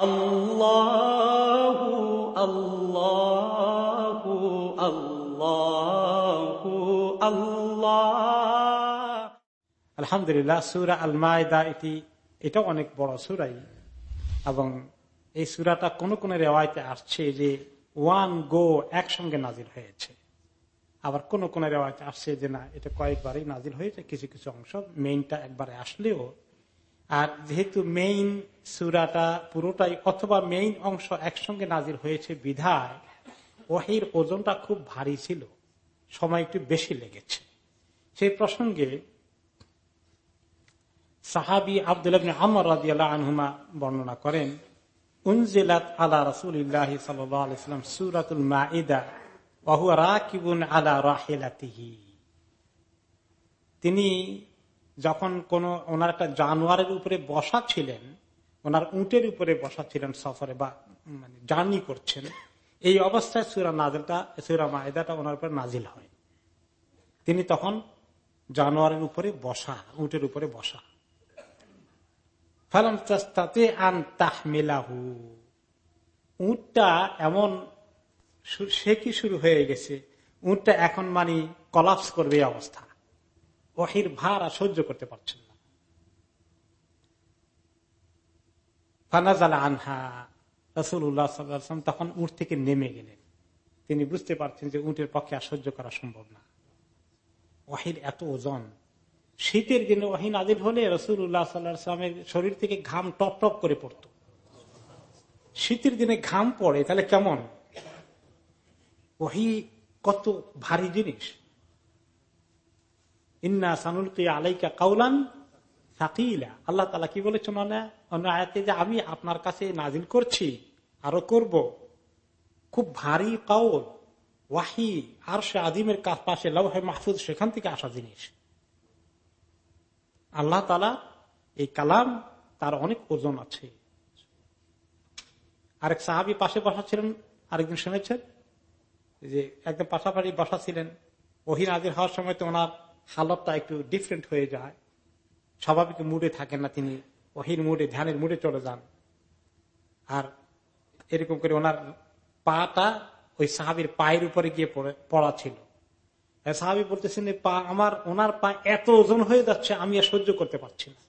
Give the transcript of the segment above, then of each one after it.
আল্লাহু আলহামদুলিল্লাহ সুরা আল মায়দা এটি এটা অনেক বড় সুরাই এবং এই সুরাটা কোন কোন রেওয়ায়তে আসছে যে ওয়ান গো একসঙ্গে নাজিল হয়েছে আবার কোন কোন রেওয়ায়তে আসছে যে না এটা কয়েকবারই নাজিল হয়েছে কিছু কিছু অংশ মেইনটা একবারে আসলেও আর যেহেতু মেইন সুরাটা পুরোটাই অথবা মেইন অংশ একসঙ্গে নাজির হয়েছে বিধায়, ওহির ওজনটা খুব ভারী ছিল। সময় একটু বেশি লেগেছে। সেই প্রসঙ্গে সাহাবি আবদুল্লাহ আমর রাজিয়াল আনহুমা বর্ণনা করেন, উনজিলাত আলা রসুল্লাহ সাল্লাম সুরাতুল রাহিলাতিহি। তিনি যখন কোন ওনার একটা জানোয়ারের উপরে বসা ছিলেন, ওনার উটের উপরে বসা ছিলেন সফরে বা মানে জার্নি করছেন, এই অবস্থায় সুরা নাজিলটা সুরা মায়দাটা ওনার উপরে নাজিল হয়। তিনি তখন জানোয়ারের উপরে বসা, উটের উপরে বসা। ফালাম তাতে আন তাহমেলাহু। উটটা এমন সে কি শুরু হয়ে গেছে? উটটা এখন মানে কলাপস করবে অবস্থা। ওহির ভার আর সহ্য করতে পারছেন না। আনহা রসুল্লাহ তখন উঠ থেকে নেমে গেলেন। তিনি বুঝতে পারছেন যে উটের পক্ষে আর সহ্য করা সম্ভব না। ওয়াহির এত ওজন। শীতের দিনে ওয়াহি নাজিল হলে রসুল্লাহ সাল্লামের শরীর থেকে ঘাম টপ টপ করে পড়ত। শীতের দিনে ঘাম পড়ে, তাহলে কেমন? ওহি কত ভারী জিনিস। ইন্না সানুলকি আলাইকা কাউলান সাকিলা। আল্লাহ তালা কি বলেছেন অন্য আয়াতে যে আমি আপনার কাছে নাজিল করছি, আরও করব। খুব ভারী কাউল ওয়াহি আর সে পাশে লৌহে মাহফুজ, সেখান থেকে আসা জিনিস। আল্লাহ তালা এই কালাম তার অনেক ওজন আছে। আরেক সাহাবি পাশে বসা ছিলেন আরেকদিন শুনেছেন? যে একদম পাশাপাশি বসা ছিলেন ওহিন আদির হওয়ার সময় তো ওনার হালতটা একটু ডিফারেন্ট হয়ে যায়। স্বাভাবিক মুডে থাকেন না তিনি ওহির মুডে ধ্যানের মুডে চলে যান। আর এরকম করে ওনার পাটা ওই সাহাবির পায়ের উপরে গিয়ে পড়া ছিল। সাহাবি বলতেছেন পা আমার, ওনার পা এত ওজন হয়ে যাচ্ছে, আমি আর সহ্য করতে পারছি না।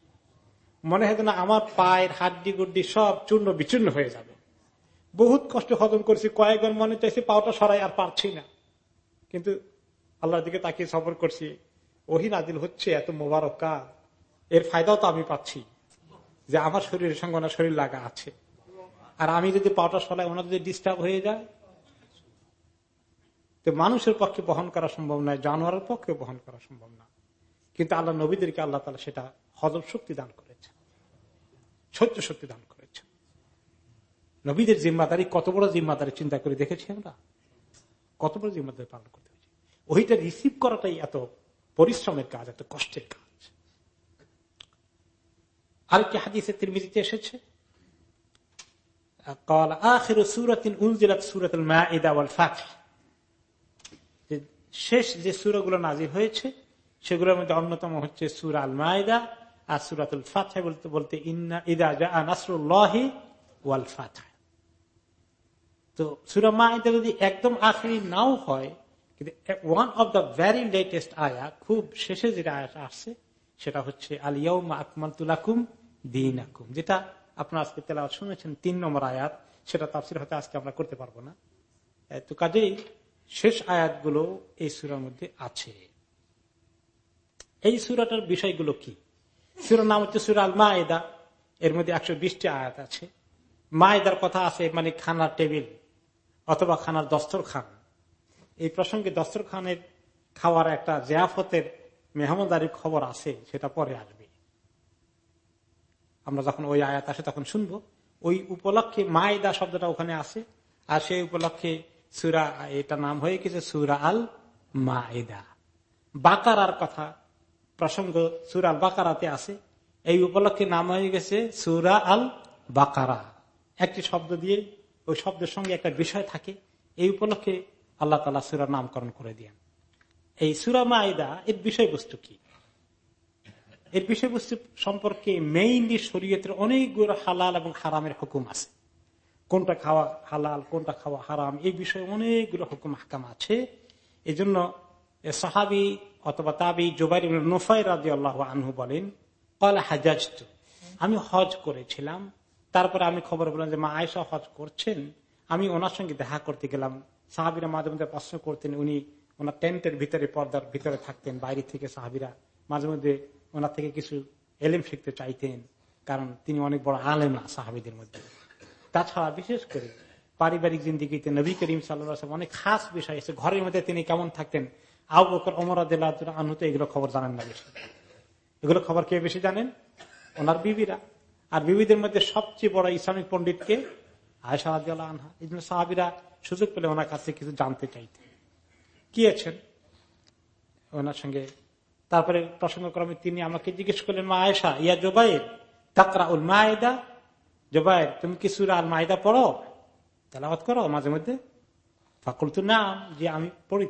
মনে হয় না আমার পায়ের হাড্ডি গুড্ডি সব চূর্ণ বিচূর্ণ হয়ে যাবে। বহুত কষ্ট হজম করছি কয়েকবার মনে চাইছে পাওটা সরাই আর পারছি না। কিন্তু আল্লাহর দিকে তাকিয়ে সফর করছি ওহি নাদিল হচ্ছে এত মোবারক কাজ। এর ফায়দাও তো আমি পাচ্ছি যে আমার শরীরের সঙ্গে ওনার শরীর লাগা আছে। আর আমি যদি পাওটা সরাই ওনার যদি ডিস্টার্ব হয়ে যায়, তো মানুষের পক্ষে বহন করা সম্ভব নয়, জানোয়ারের পক্ষে বহন করা সম্ভব না। কিন্তু আল্লাহ নবীদেরকে আল্লাহ তালা সেটা হজম শক্তি দান করেছে সহ্য শক্তি দান করেছে নবীদের জিম্মাদারি, কত বড় জিম্মাদারি চিন্তা করে দেখেছি আমরা? কত বড় জিম্মাদারি পালন করতে হয়েছে? ওইটা রিসিভ করাটাই এত পরিশ্রমের কাজ, এত কষ্টের কাজ। আরেকটি হাদিসে তিরমিজিতে এসেছে শেষ যে সুরগুলো নাজির হয়েছে, সেগুলোর মধ্যে অন্যতম হচ্ছে সুর আল মায়দা আর সুরাতুল ফাথা বলতে বলতে তো সুরা মায়দা যদি একদম আখেরি নাও হয় কিন্তু ওয়ান ভেরি লেটেস্ট আয়া, খুব শেষে যেটা আয়াত আসছে, সেটা হচ্ছে আকমাল তুলাকুম দিন আকুম যেটা আজকে শুনেছেন, তিন নম্বর আয়াত, সেটা তাফসির আজকে আমরা করতে পারব না। তো কাজেই শেষ আয়াতগুলো এই সুরার মধ্যে আছে। এই সুরাটার বিষয়গুলো কি? সুরার নাম হচ্ছে সুরা আল মায়েদা এর মধ্যে একশো বিশটি আয়াত আছে। মায়েদার কথা আছে মানে খানার টেবিল, অথবা খানার দস্তর খান এই প্রসঙ্গে দস্তর খানের খাওয়ার একটা জিয়াফতের মেহমদারির খবর আছে সেটা পরে আসবে। আমরা যখন ওই আয়াত আসে তখন শুনব। ওই উপলক্ষে মায়েদা শব্দটা ওখানে আছে আর সেই উপলক্ষে সুরা এটা নাম হয়ে গেছে সুরা আল মায়েদা। বাকারার কথা প্রসঙ্গ সুরা বাকারাতে আছে এই উপলক্ষে নাম হয়ে গেছে সুরা আল বাকারা। একটি শব্দ দিয়ে ওই শব্দের সঙ্গে একটা বিষয় থাকে। এই উপলক্ষে আল্লাহ তালা সুরা নামকরণ করে দিয়েন। এই সুরা মায়েদা এর বিষয়বস্তু কি? এর বিষয়বস্তু সম্পর্কে মেইনলি শরীয়তের অনেকগুলো হালাল এবং হারামের হুকুম আছে। কোনটা খাওয়া হালাল, কোনটা খাওয়া হারাম, এই বিষয়ে অনেকগুলো হুকুম, হাকাম আছে। এই জন্য সাহাবি অথবা তাবি জোবাই নোফাই রাজি আল্লাহ আনহু বলেন কলা হাজাজ আমি হজ করেছিলাম, তারপরে আমি খবর বললাম যে মা আয়সা হজ করছেন, আমি ওনার সঙ্গে দেখা করতে গেলাম সাহাবিরা মাঝে মধ্যে প্রশ্ন করতেন, উনি ওনার টেন্টের ভিতরে, পর্দার ভিতরে থাকতেন, বাইরে থেকে সাহাবিরা মাঝে মধ্যে ওনার থেকে কিছু এলেম শিখতে চাইতেন, কারণ তিনি অনেক বড় আলেম না সাহাবিদের মধ্যে। তাছাড়া বিশেষ করে পারিবারিক জিন্দিগিতে নবী করিম সাল্লাম অনেক খাস বিষয় এসে ঘরের মধ্যে তিনি কেমন থাকতেন? আউ বকর অমরাদ আনুতে এগুলো খবর জানেন না বেশি। এগুলো খবর কে বেশি জানেন? ওনার বিবিরা। আর বিবিদের মধ্যে সবচেয়ে বড় ইসলামিক পন্ডিতকে আয়সা আনহা। এই জন্য সাহাবিরা সুযোগ পেলে ওনার কাছে কিছু জানতে চাইতেন কি আছেন? ওনার সঙ্গে তারপরে প্রসঙ্গক্রমে তিনি আমাকে জিজ্ঞেস করলেন, মা আয়সা ইয়া জোবাইর তাকরা উল মায়দা? জোবাইর, তুমি কি সুরা আল মায়দা পড়ো? তেলাওয়াত করো মাঝে মধ্যে। ফাকুল তো নাম, যে আমি পড়ি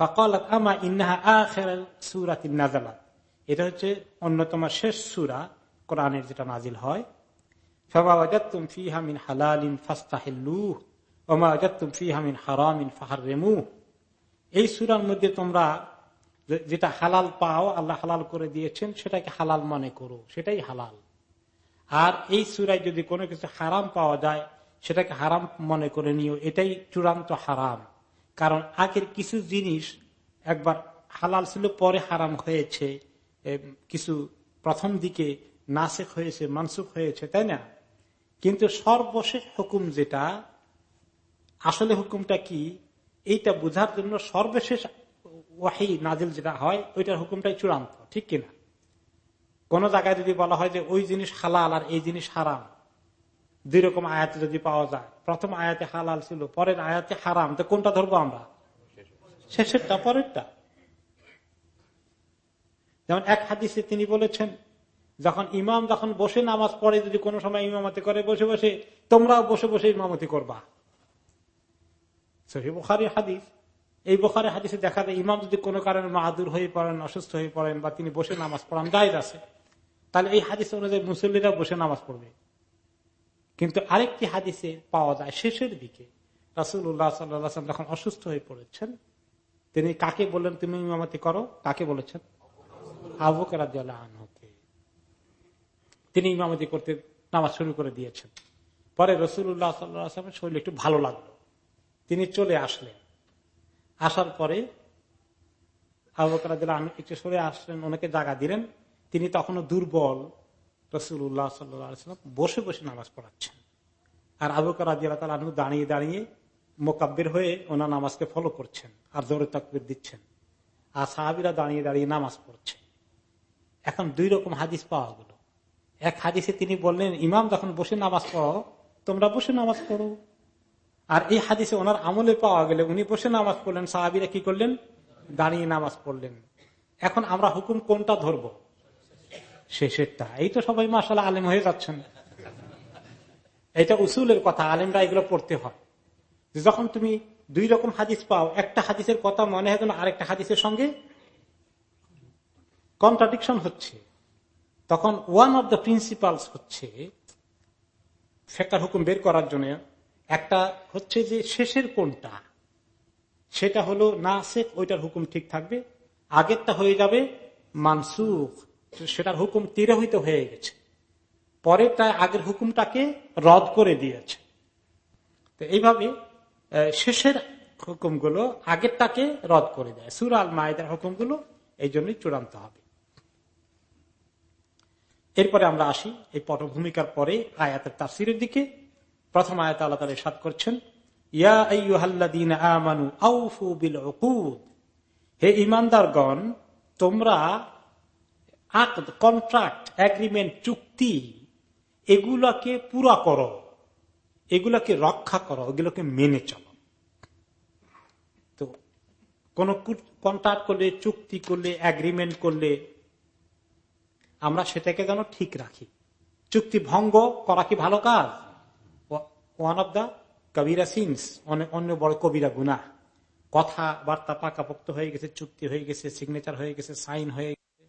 ফকল আমা ইন্নাহা আখের সুরাত নাজালাত এটা হচ্ছে অন্যতম শেষ সুরা কোরআনের যেটা নাজিল হয়। ফিহামিন হালালিন ফাস্তাহিল্লুহ ওমা আজাতুম ফিহামিন হারামিন ফাহারেমু এই সুরার মধ্যে তোমরা যেটা হালাল পাও, আল্লাহ হালাল করে দিয়েছেন, সেটাকে হালাল মনে করো। সেটাই হালাল। আর এই সুরায় যদি কোনো কিছু হারাম পাওয়া যায়, সেটাকে হারাম মনে করে নিও। এটাই চূড়ান্ত হারাম। কারণ আগের কিছু জিনিস একবার হালাল ছিল, পরে হারাম হয়েছে। কিছু প্রথম দিকে নাসেক হয়েছে, মানসুখ হয়েছে, তাই না? কিন্তু সর্বশেষ হুকুম যেটা আসলে হুকুমটা কি? এইটা বোঝার জন্য সর্বশেষ ওয়াহি নাজিল যেটা হয়, ওইটার হুকুমটাই চূড়ান্ত, ঠিক কিনা? কোন জায়গায় যদি বলা হয় যে ওই জিনিস হালাল আর এই জিনিস হারাম, দুই রকম আয়াতে যদি পাওয়া যায়, প্রথম আয়াতে হালাল ছিল, পরের আয়াতে হারাম, তো কোনটা ধরবো আমরা? শেষেরটা, পরেরটা। যেমন এক হাদিসে তিনি বলেছেন, যখন ইমাম যখন বসে নামাজ পড়ে, যদি কোনো সময় ইমামতি করে, বসে বসে তোমরাও বসে বসে ইমামতি করবা। বোখারি হাদিস। এই বোখারি হাদিসে দেখা যায়, ইমাম যদি কোনো কারণে মাহাদুর হয়ে পড়েন, অসুস্থ হয়ে পড়েন বা তিনি বসে নামাজ পড়ান আছে। তাহলে এই হাদিস অনুযায়ী মুসল্লিরা বসে নামাজ পড়বে। কিন্তু আরেকটি হাদিসে পাওয়া যায়, শেষের দিকে রাসুল্লাহ সাল্লাম যখন অসুস্থ হয়ে পড়েছেন, তিনি কাকে বললেন, তুমি ইমামতি করো? কাকে বলেছেন? আবু আনহকে। তিনি ইমামতি করতে নামাজ শুরু করে দিয়েছেন। পরে রসুল্লাহ সাল্লামের শরীর একটু ভালো লাগল। তিনি চলে আসলেন। আসার পরে একটু সরে আসলেন, ওনাকে জায়গা দিলেন। তিনি তখনও দুর্বল। রসুল্লাহ সাল্লাম বসে বসে নামাজ পড়াচ্ছেন। আর আবুকর আনহু দাঁড়িয়ে দাঁড়িয়ে মোকাব্বের হয়ে ওনার নামাজকে ফলো করছেন আর জোরে তাকবির দিচ্ছেন। আর সাহাবিরা দাঁড়িয়ে দাঁড়িয়ে নামাজ পড়ছে। এখন দুই রকম হাদিস পাওয়া গেল। এক হাদিসে তিনি বললেন, ইমাম, যখন বসে নামাজ পড়ো তোমরা বসে নামাজ পড়ো। আর এই হাদিসে ওনার আমলে পাওয়া গেলে উনি বসে নামাজ পড়লেন, সাহাবিরা কি করলেন? দাঁড়িয়ে নামাজ পড়লেন। এখন আমরা হুকুম কোনটা ধরবো? শেষেরটা। এই তো সবাই মাসাল আলেম হয়ে যাচ্ছেন। এটা উসুলের কথা, আলেমরা এগুলো পড়তে হয়। যখন তুমি দুই রকম হাদিস পাও, একটা হাদিসের কথা মনে হয় আরেকটা হাদিসের সঙ্গে কন্ট্রাডিকশন হচ্ছে। তখন ওয়ান অব দ্য প্রিন্সিপালস হচ্ছে ফেকার হুকুম বের করার জন্য একটা হচ্ছে যে শেষের কোনটা সেটা হলো না শেখ ওইটার হুকুম ঠিক থাকবে। আগেরটা হয়ে যাবে মানসুখ, সেটার হুকুম তিরোহিত হয়ে গেছে। পরে তাই আগের হুকুমটাকে রদ করে দিয়েছে। তো এইভাবে শেষের হুকুমগুলো আগেরটাকে রদ করে দেয়। সুরাল মায়েদের হুকুমগুলো এই জন্যই চূড়ান্ত হবে। এরপরে আমরা আসি এই পটভূমিকার পরে আয়াতের তাফসিরের দিকে। প্রথম আয়াত আল্লাহ তালা সাত করছেন হে ইমানদারগণ তোমরা কন্ট্রাক্ট, এগ্রিমেন্ট, চুক্তি, এগুলাকে পুরা করো, এগুলাকে রক্ষা করো, এগুলোকে মেনে চলো। তো কোন কন্ট্রাক্ট করলে, চুক্তি করলে, এগ্রিমেন্ট করলে, আমরা সেটাকে যেন ঠিক রাখি। চুক্তি ভঙ্গ করা কি ভালো কাজ? ওয়ান অব দা কবিরা সিনস অনেক অন্য বড় কবিরা গুনা কথা বার্তা পাকাপোক্ত হয়ে গেছে চুক্তি হয়ে গেছে সিগনেচার হয়ে গেছে সাইন হয়ে গেছে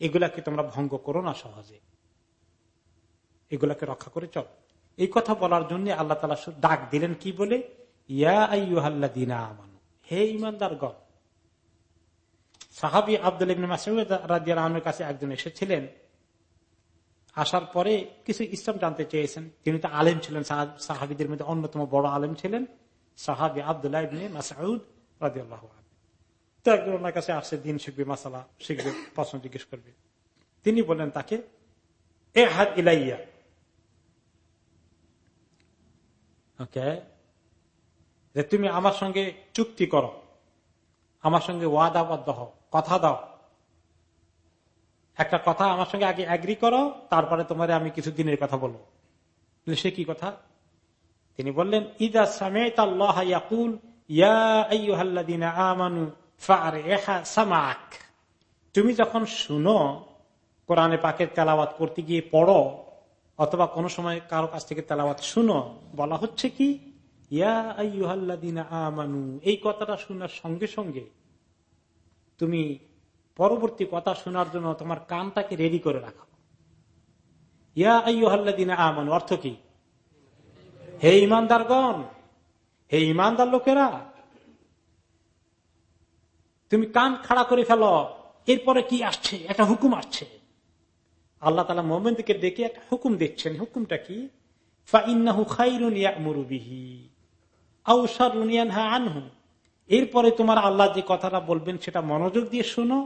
এগুলাকে তোমরা ভঙ্গ করো না সহজে। এগুলাকে রক্ষা করে চল। এই কথা বলার জন্য আল্লাহ তালা ডাক দিলেন কি বলে? ইয়া হে ইমানদার গণ সাহাবি আব্দুল রাজিয়ালের কাছে একজন এসেছিলেন। আসার পরে কিছু ইসলাম জানতে চেয়েছেন। তিনি তো আলেম ছিলেন সাহাবিদের মধ্যে অন্যতম বড় আলেম ছিলেন, সাহাবি আবদুল্লাহ তো ওনার কাছে আসছে, দিন শিখবে, মাসালা শিখবে, প্রশ্ন জিজ্ঞেস করবে। তিনি বললেন তাকে, এ হাত ইলাইয়া। ওকে, যে তুমি আমার সঙ্গে চুক্তি করো, আমার সঙ্গে ওয়াদাবদ্ধ হও, কথা দাও একটা কথা আমার সঙ্গে আগে অ্যাগ্রি করো, তারপরে তোমার আমি কিছু দিনের কথা বলব। সে কি কথা? তিনি বললেন, ইদা সামেত তুমি যখন শুনো, কোরআনে পাকের তেলাওয়াত করতে গিয়ে পড়ো, অথবা কোন সময় কারও কাছ থেকে তেলাওয়াত শুনো, বলা হচ্ছে কি, ইয়া আমানু, এই কথাটা শোনার সঙ্গে সঙ্গে তুমি পরবর্তী কথা শোনার জন্য তোমার কানটাকে রেডি করে রাখো। ইয়া আমানু, অর্থ কি? হে ইমানদারগণ, হে ইমানদার লোকেরা, তুমি কান খাড়া করে ফেলো, এরপরে কি আসছে? একটা হুকুম আসছে। আল্লাহ তালা মোমেনকে ডেকে একটা হুকুম দিচ্ছেন। হুকুমটা কি? এরপরে তোমার আল্লাহ যে কথাটা বলবেন সেটা মনোযোগ দিয়ে শোনো।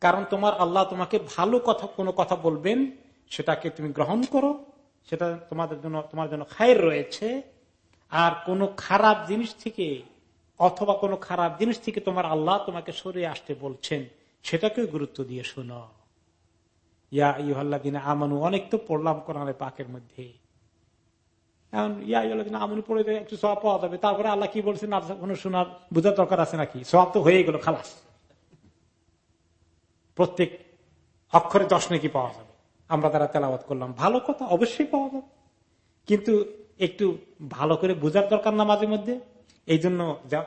কারণ তোমার আল্লাহ তোমাকে ভালো কথা, কোনো কথা বলবেন, সেটাকে তুমি গ্রহণ করো, সেটা তোমাদের জন্য, তোমার জন্য খায়ের রয়েছে। আর কোনো খারাপ জিনিস থেকে, অথবা কোনো খারাপ জিনিস থেকে তোমার আল্লাহ তোমাকে সরে আসতে বলছেন সেটাকে গুরুত্ব দিয়ে শোনো। ইয়া ইহল্লা দিনে আমানু, অনেক তো পড়লাম কোরআনে পাকের মধ্যে। এখন, ইয়া পড়ে একটু সব পাওয়া যাবে। তারপরে আল্লাহ কি বলছেন? আর কোনো শোনার, বোঝার দরকার আছে নাকি? সব তো হয়ে গেল, খালাস। প্রত্যেক অক্ষরে দশ নাকি পাওয়া যাবে। আমরা তারা তেলাবাদ করলাম। ভালো কথা অবশ্যই পাওয়া যাবে। কিন্তু একটু ভালো করে বোঝার দরকার না মাঝে মধ্যে। এই জন্য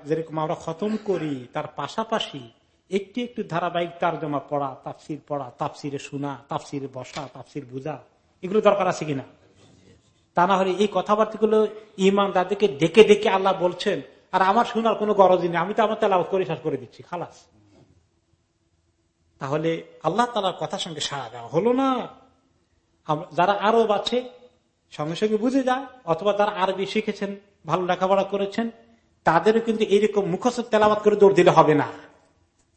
যেরকম আমরা খতম করি, তার পাশাপাশি একটু একটু ধারাবাহিক তার জমা পড়া, তাফসির পড়া, তাফসিরে শোনা, তাফসিরে বসা, তাফসির বোঝা, এগুলো দরকার আছে কিনা? তা না হলে এই কথাবার্তাগুলো ইমানদারদেরকে ডেকে ডেকে আল্লাহ বলছেন, আর আমার শোনার কোনো গরজই নেই। আমি তো আমার তেলাওয়াত করে শেষ করে দিচ্ছি। খালাস। তাহলে আল্লাহ তালার কথার সঙ্গে সাড়া দেওয়া হলো না। যারা আরব আছে, সঙ্গে সঙ্গে বুঝে যায়, অথবা যারা আরবি শিখেছেন, ভালো লেখাপড়া করেছেন, তাদেরও কিন্তু এইরকম মুখস্থ তেলাবাদ করে দৌড় দিলে হবে না।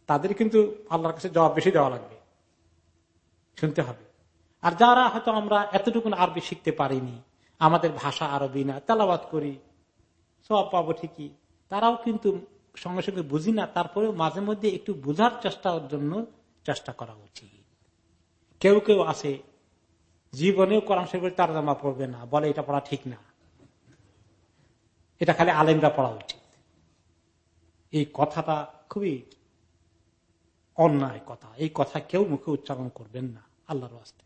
তাদের কিন্তু আল্লাহর কাছে জবাব বেশি দেওয়া লাগবে। শুনতে হবে। আর যারা হয়তো আমরা এতটুকু আরবি শিখতে পারিনি, আমাদের ভাষা আরবি না তেলাবাদ করি সব পাবো ঠিকই, তারাও কিন্তু সঙ্গে সঙ্গে বুঝি না, তারপরেও মাঝে মধ্যে একটু বুঝার চেষ্টার জন্য চেষ্টা করা উচিত। কেউ কেউ আছে, জীবনেও কোরআন শরীফের তার জামা পড়বে না, বলে এটা পড়া ঠিক না। এটা খালি আলেমরা পড়া উচিত। এই কথাটা খুবই অন্যায় কথা। এই কথা কেউ মুখে উচ্চারণ করবেন না, আল্লাহর আসতে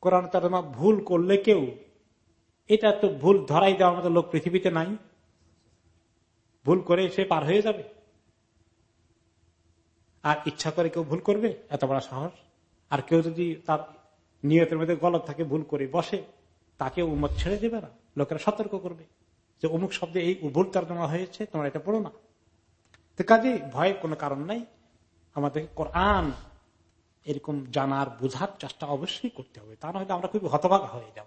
কোরআন তারমা ভুল করলে কেউ, এটা তো ভুল ধরাই দেওয়ার মতো লোক পৃথিবীতে নাই। ভুল করে সে পার হয়ে যাবে। আর ইচ্ছা করে কেউ ভুল করবে? এত বড় সাহস। আর কেউ যদি তার নিয়তের মধ্যে গলত থাকে, ভুল করে বসে, তাকে উমত ছেড়ে দেবে না। লোকেরা সতর্ক করবে যে, অমুক শব্দে এই ভুল তর্জমা হয়েছে, তোমরা এটা পড়ো না। তো কাজে ভয়ের কোনো কারণ নাই। আমাদের কোরআন এরকম জানার, বুঝার চেষ্টা অবশ্যই করতে হবে। তা নয় আমরা খুব হতভাগা হয়ে যাব।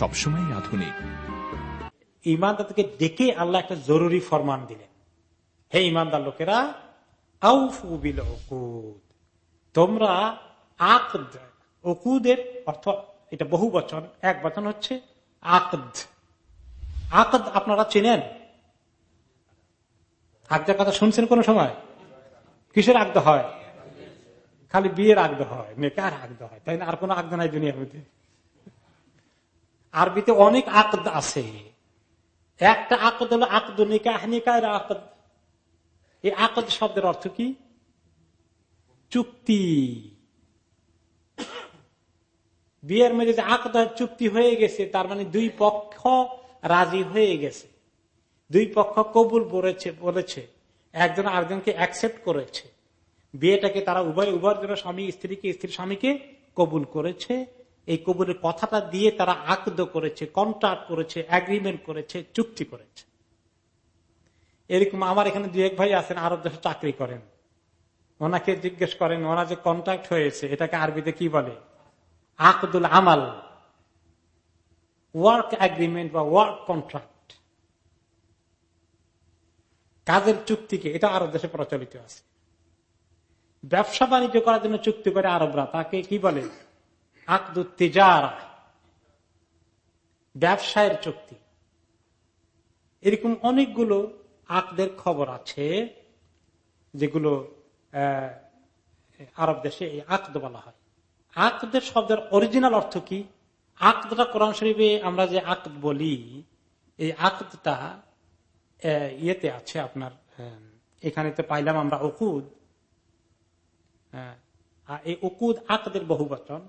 সবসময় আধুনিক। ইমানদারকে ডেকে আল্লাহ একটা জরুরি ফরমান দিলেন। হে ইমানদার লোকেরা তোমরা আকদ, উকুদের অর্থ এটা বহু বচন, এক বচন হচ্ছে আকদ। আকদ আপনারা চেনেন? আগদার কথা শুনছেন কোন সময়? কিসের আগদ হয়? খালি বিয়ের আগদ হয়, নেকার আগদ হয়, তাই না? আর কোন আগদ নাই দুনিয়ার মধ্যে। আরবিতে অনেক আকদ আছে। একটা আকদ হলো আকদ নিকাহ নিকায়ের আকদ। এই আকদ শব্দের অর্থ কি? চুক্তি। বিয়ের মধ্যে যে আকদ চুক্তি হয়ে গেছে, তার মানে দুই পক্ষ রাজি হয়ে গেছে। দুই পক্ষ কবুল বলেছে বলেছে। একজন আরেকজনকে অ্যাকসেপ্ট করেছে। বিয়েটাকে তারা উভয়, উভয়ের জন্য স্বামী, স্ত্রীকে স্ত্রী স্বামীকে কবুল করেছে। এই কবুলের কথাটা দিয়ে তারা আকদ করেছে কন্ট্রাক্ট করেছে অ্যাগ্রিমেন্ট করেছে, চুক্তি করেছে। এরকম আমার এখানে দু এক ভাই আছেন, আরব দেশে চাকরি করেন। ওনাকে জিজ্ঞেস করেন, ওনার যে কন্ট্রাক্ট হয়েছে, এটাকে আরবিতে কি বলে? আকদুল আমাল। ওয়ার্ক অ্যাগ্রিমেন্ট বা ওয়ার্ক কন্ট্রাক্ট কাজের চুক্তিকে, এটা আরব দেশে প্রচলিত আছে। ব্যবসা বাণিজ্য করার জন্য চুক্তি করে আরবরা, তাকে কি বলে? আকদু ব্যবসায়ের চুক্তি। এরকম অনেকগুলো আকদের খবর আছে, যেগুলো আরব দেশে এই আকদ বলা হয়। আকদের শব্দের অরিজিনাল অর্থ কি? আকদটা কোরআন শরীফে আমরা যে আকদ বলি, এই আকদটা ইয়েতে আছে আপনার এখানে তো পাইলাম আমরা ওকুদ এই ওকুদ আকদের বহু বচন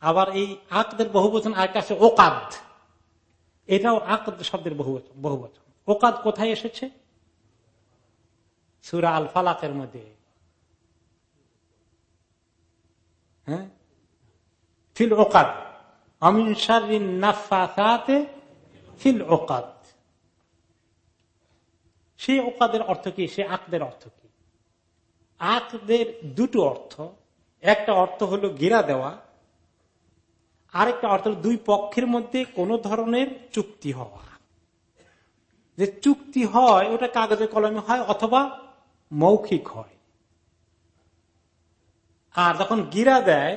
আবার এই আকদের বহু বচন আর কাছে ওকাদ। এটাও আকদ শব্দের বহু বহু ওকাদ কোথায় এসেছে? সুরা আল ফালাকের মধ্যে। হ্যাঁ? ফিল ওকাদ। অমিন নাফাতে ফিল ওকাদ। সে ওকাদের অর্থ কি? সে আকদের অর্থ কি? আকদের দুটো অর্থ। একটা অর্থ হলো গিরা দেওয়া আরেকটা অর্থ দুই পক্ষের মধ্যে কোন ধরনের চুক্তি হওয়া। যে চুক্তি হয়, ওটা কাগজে কলমে হয় অথবা মৌখিক হয়। আর যখন গিরা দেয়,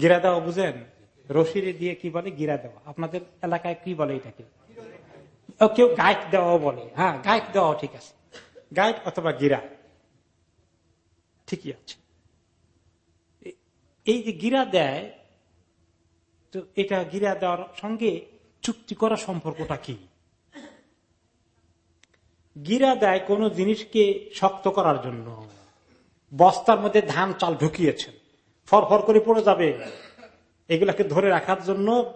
গিরা দেওয়া বুঝেন? রশিরে দিয়ে কি বলে? গিরা দেওয়া। আপনাদের এলাকায় কি বলে এটাকে? কেউ গাইড দেওয়া বলে। হ্যাঁ গাইড দেওয়া ঠিক আছে। গাইড অথবা গিরা। ঠিকই আছে। এই যে গিরা দেয় তো এটা গিরা দেওয়ার সঙ্গে চুক্তি করা সম্পর্কটা কি? গিরা দেয় কোন জিনিসকে শক্ত করার জন্য। বস্তার মধ্যে ধান চাল ঢুকিয়েছেন। ফরফর করে পড়ে যাবে। এগুলাকে ধরে রাখার জন্য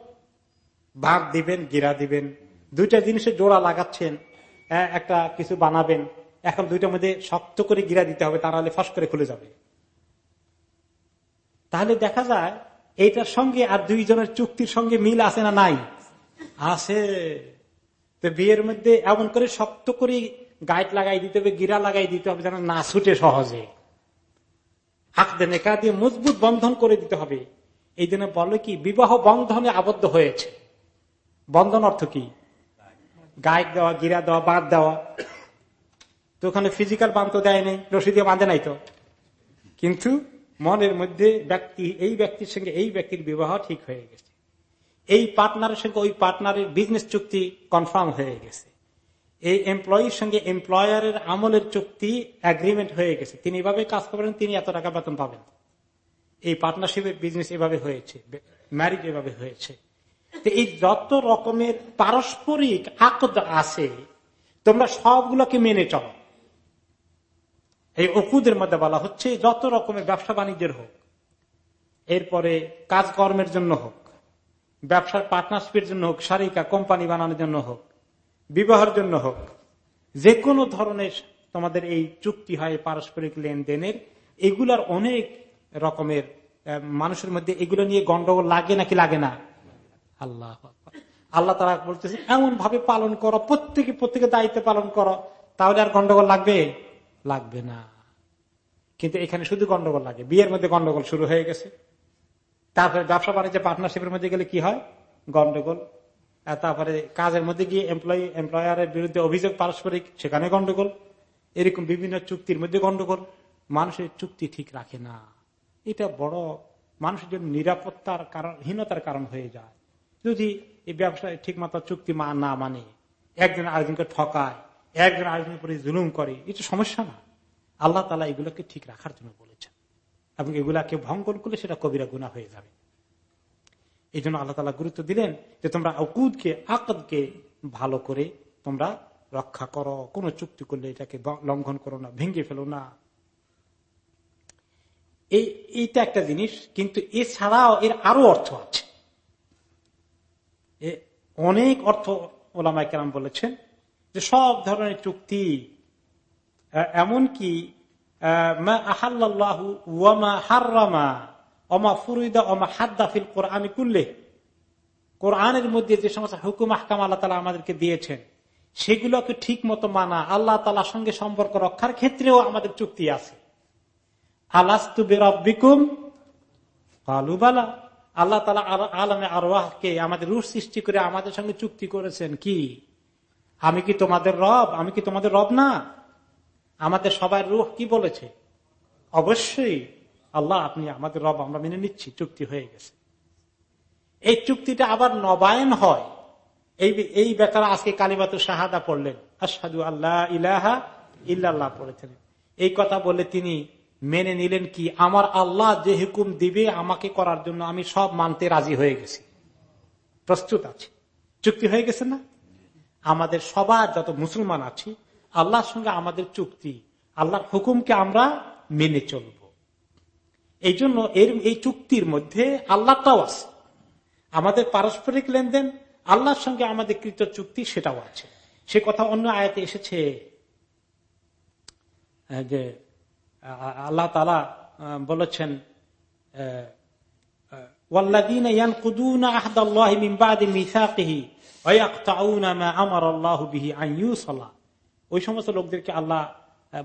বাঘ দিবেন, গিরা দিবেন। দুইটা জিনিসের জোড়া লাগাচ্ছেন একটা কিছু বানাবেন। এখন দুইটার মধ্যে শক্ত করে গিরা দিতে হবে তাহলে ফাঁস করে খুলে যাবে। তাহলে দেখা যায় এইটার সঙ্গে আর দুইজনের চুক্তির সঙ্গে মিল আছে না নাই? আছে। তো বিয়ের মধ্যে এমন করে শক্ত করে গাইড লাগাই দিতে হবে, গিরা লাগাই দিতে হবে যেন না ছুটে সহজে। হাকদে নেকা দিয়ে মজবুত বন্ধন করে দিতে হবে। এই জন্য বলে কি, বিবাহ বন্ধনে আবদ্ধ হয়েছে। বন্ধন অর্থ কি? গাইড দেওয়া, গিরা দেওয়া বাঁধ দেওয়া। তো ওখানে ফিজিক্যাল বাঁধ তো দেয় নেই রশি দিয়ে বাঁধে নাই তো? কিন্তু মনের মধ্যে ব্যক্তি, এই ব্যক্তির সঙ্গে এই ব্যক্তির বিবাহ ঠিক হয়ে গেছে। এই পার্টনারের সঙ্গে ওই পার্টনারের বিজনেস চুক্তি কনফার্ম হয়ে গেছে। এই এমপ্লয়ির সঙ্গে এমপ্লয়ারের আমলের চুক্তি অ্যাগ্রিমেন্ট হয়ে গেছে। তিনি এভাবে কাজ করবেন, তিনি এত টাকা বেতন পাবেন। এই পার্টনারশিপের বিজনেস এভাবে হয়েছে ম্যারিজ এভাবে হয়েছে। এই যত রকমের পারস্পরিক আকদ আছে, তোমরা সবগুলোকে মেনে চলো। এই অকুদের মধ্যে বলা হচ্ছে যত রকমের ব্যবসা বাণিজ্যের হোক, এরপরে কাজকর্মের জন্য হোক, ব্যবসার পার্টনারশিপের জন্য হোক সারিকা কোম্পানি বানানোর জন্য হোক, বিবাহের জন্য হোক, যে কোনো ধরনের তোমাদের এই চুক্তি হয় পারস্পরিক লেনদেনের, এগুলার অনেক রকমের মানুষের মধ্যে এগুলো নিয়ে গন্ডগোল লাগে নাকি লাগে না? আল্লাহ আল্লাহ তারা বলতেছে এমন ভাবে পালন করো, প্রত্যেকে প্রত্যেকে দায়িত্ব পালন করো, তাহলে আর গন্ডগোল লাগবে? লাগবে না। কিন্তু এখানে শুধু গন্ডগোল লাগে। বিয়ের মধ্যে গন্ডগোল শুরু হয়ে গেছে। তারপরে ব্যবসা বাণিজ্য পার্টনারশিপের মধ্যে গেলে কি হয়? গন্ডগোল। তারপরে কাজের মধ্যে গিয়ে এমপ্লয়ি এমপ্লয়ারের বিরুদ্ধে অভিযোগ পারস্পরিক, সেখানে গন্ডগোল। এরকম বিভিন্ন চুক্তির মধ্যে গন্ডগোল। মানুষের চুক্তি ঠিক রাখে না। এটা বড় মানুষের জন্য নিরাপত্তার কারণ, হীনতার কারণ হয়ে যায়। যদি এই ব্যবসায় ঠিক মতো চুক্তি না মানে একজন আরেকজনকে ঠকায় একজন আরেকজনের উপরে জুলুম করে এটা সমস্যা না। আল্লাহ তালা এগুলোকে ঠিক রাখার জন্য বলেছেন। এবং এগুলাকে ভঙ্গন করলে সেটা কবিরা গুণা হয়ে যাবে। এই জন্য আল্লাহ তালা গুরুত্ব দিলেন যে তোমরা অকুদকে আকদকে ভালো করে তোমরা রক্ষা করো। কোন চুক্তি করলে এটাকে লঙ্ঘন করো না, ভেঙে ফেলো না। এই, এইটা একটা জিনিস, কিন্তু এছাড়াও এর আরও অর্থ আছে। অনেক অর্থ ওলামাই কেরাম বলেছেন যে সব ধরনের চুক্তি এমনকি কোরআনের মধ্যে যে সমস্ত হুকুম, আহকাম আল্লাহ তালা আমাদেরকে দিয়েছেন, সেগুলোকে ঠিক মতো মানা, আল্লাহ তালার সঙ্গে সম্পর্ক রক্ষার ক্ষেত্রেও আমাদের চুক্তি আছে। আলাস্তু বেরবিকুম কালুবালা আল্লাহ তালা আলমে আরওয়াহকে আমাদের রুশ সৃষ্টি করে আমাদের সঙ্গে চুক্তি করেছেন কি? আমি কি তোমাদের রব? আমি কি তোমাদের রব না? আমাদের সবার রুহ কি বলেছে? অবশ্যই আল্লাহ, আপনি আমাদের রব, আমরা মেনে নিচ্ছি, চুক্তি হয়ে গেছে। এই চুক্তিটা আবার নবায়ন হয়। এই এই বেতারা আজকে কালিমাত শাহাদা পড়লেন। আসাদু আল্লাহ ইলাহা ইল্লাল্লাহ পড়েছেন। এই কথা বলে তিনি মেনে নিলেন কি, আমার আল্লাহ যে হুকুম দিবে আমাকে করার জন্য আমি সব মানতে রাজি হয়ে গেছি। প্রস্তুত আছে। চুক্তি হয়ে গেছে না? আমাদের সবার যত মুসলমান আছি, আল্লাহর সঙ্গে আমাদের চুক্তি, আল্লাহর হুকুমকে আমরা মেনে চলব। এই জন্য এর, এই চুক্তির মধ্যে আল্লাহটাও আছে। আমাদের পারস্পরিক লেনদেন, আল্লাহর সঙ্গে আমাদের কৃত চুক্তি সেটাও আছে। সে কথা অন্য আয়াতে এসেছে। যে আল্লাহ তালা বলেছেন ওই সমস্ত লোকদেরকে আল্লাহ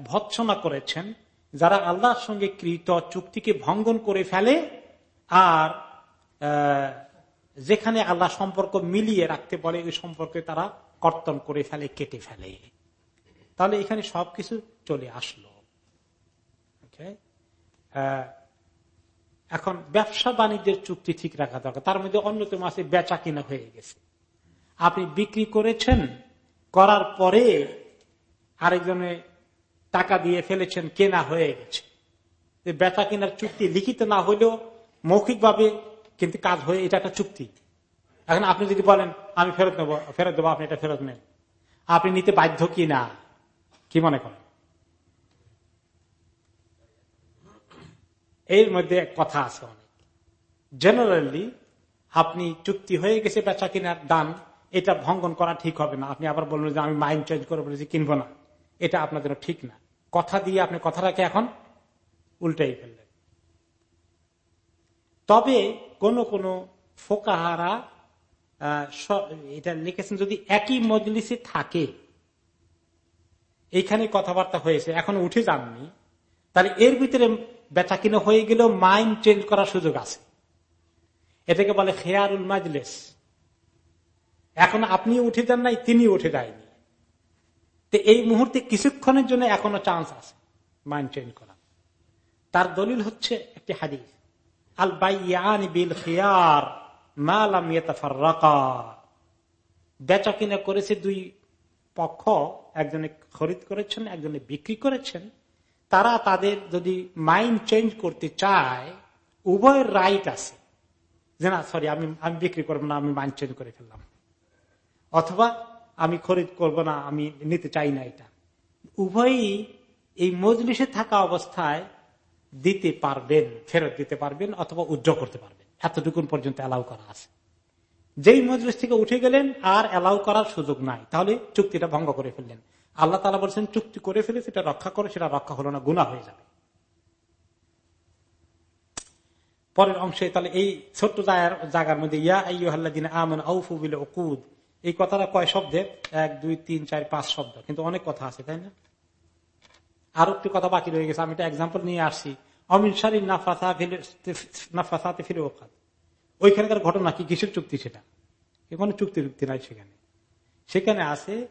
ভৎসনা করেছেন, যারা আল্লাহর সঙ্গে কৃত চুক্তিকে ভঙ্গন করে ফেলে আর যেখানে আল্লাহ সম্পর্ক মিলিয়ে রাখতে বলে, ওই সম্পর্কে তারা কর্তন করে ফেলে, কেটে ফেলে। তাহলে এখানে সবকিছু চলে আসলো। এখন ব্যবসা বাণিজ্যের চুক্তি ঠিক রাখা দরকার। তার মধ্যে অন্যতম আছে বেচা কিনা হয়ে গেছে। আপনি বিক্রি করেছেন, করার পরে আরেকজনে টাকা দিয়ে ফেলেছেন, কেনা হয়ে গেছে। বেচা কেনার চুক্তি লিখিত না হলেও মৌখিকভাবে কিন্তু কাজ হয়ে, এটা একটা চুক্তি। এখন আপনি যদি বলেন, আমি ফেরত নেব, ফেরত দেবো, আপনি এটা ফেরত নেন। আপনি নিতে বাধ্য কি না? কি মনে করেন? এর মধ্যে কথা আছে অনেক। জেনারেলি আপনি চুক্তি হয়ে গেছে বেচা কিনার দান এটা ভঙ্গন করা ঠিক হবে না। আপনি আবার বলবেন যে আমি মাইন্ড চেঞ্জ করে বলেছি, কিনবো না। এটা আপনার জন্য ঠিক না। কথা দিয়ে আপনি কথাটাকে এখন উল্টাই ফেললেন। তবে কোন কোন ফোকাহারা এটা লিখেছেন যদি একই মজলিসে থাকে, এইখানে কথাবার্তা হয়েছে, এখন উঠে যাননি, তাহলে এর ভিতরে বেচা কিনে হয়ে গেলেও মাইন্ড চেঞ্জ করার সুযোগ আছে। এটাকে বলে খেয়ারুল মাজলেস। এখন আপনি উঠে যান নাই তিনি উঠে যায়নি। তো এই মুহূর্তে কিছুক্ষণের জন্য এখনও চান্স আছে মাইন্ড চেঞ্জ করা। তার দলিল হচ্ছে একটি হাদিস, আল বিল খেয়ার মালাম বেচা কিনে করেছে দুই পক্ষ, একজনে খরিদ করেছেন, একজনে বিক্রি করেছেন। তারা তাদের যদি মাইন্ড চেঞ্জ করতে চায়, উভয়ের রাইট আছে। যে না সরি আমি আমি বিক্রি করব না, আমি মাইন্ড চেঞ্জ করে ফেললাম। অথবা আমি খরিদ করব না, আমি নিতে চাই না এটা। উভয়ই এই মজলিসে থাকা অবস্থায় দিতে পারবেন, ফেরত দিতে পারবেন অথবা উজ্জ্ব করতে পারবেন। এতটুকুন পর্যন্ত অ্যালাউ করা আছে। যেই মজলিস থেকে উঠে গেলেন, আর অ্যালাউ করার সুযোগ নাই। তাহলে চুক্তিটা ভঙ্গ করে ফেললেন। আল্লাহ তালা বলছেন, চুক্তি করে ফেলে সেটা রক্ষা করে, সেটা রক্ষা হলো না গুণা হয়ে যাবে। পরের অংশে তাহলে এই ছোট্ট জায়গার মধ্যে, ইয়া আইয়ুহাল্লাদিন আমন আউফু বিল ওকুদ এই কথাটা কয় শব্দের এক, দুই, তিন, চার, পাঁচ শব্দ। কিন্তু অনেক কথা আছে, তাই না? আরও একটি কথা বাকি রয়ে গেছে। আমি এক্সাম্পল নিয়ে আসছি। অমিন সারি নাফাতে ফিরে ওখাদ ওইখানকার ঘটনা কি? কিসের চুক্তি সেটা? কোন চুক্তি চুক্তি নাই সেখানে। সেখানে আছে,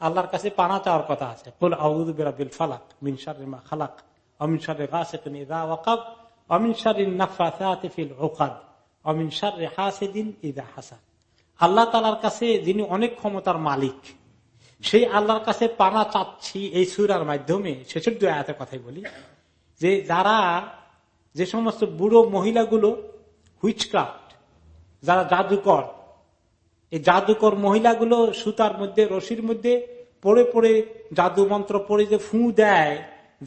আল্লাহর কাছে পানা চাওয়ার কথা আছে। কুল আউদু বিরাবিল ফালাক মিন সারি মা খালাক। অমিন সারি ইদা ওয়াকাব। অমিন সারি নাফাতে ফিল ওখাদ অমিন সারি হাসেদিন ইদা হাসান আল্লাহ তালার কাছে যিনি অনেক ক্ষমতার মালিক, সেই আল্লাহর কাছে পানা চাচ্ছি এই সুরার মাধ্যমে। শেষের দু আয়াতের কথাই বলি। যে যারা যে সমস্ত বুড়ো মহিলাগুলো হুইচক্রাফট যারা জাদুকর, এই জাদুকর মহিলাগুলো সুতার মধ্যে, রশির মধ্যে পড়ে পড়ে জাদু মন্ত্র পড়ে যে ফু দেয়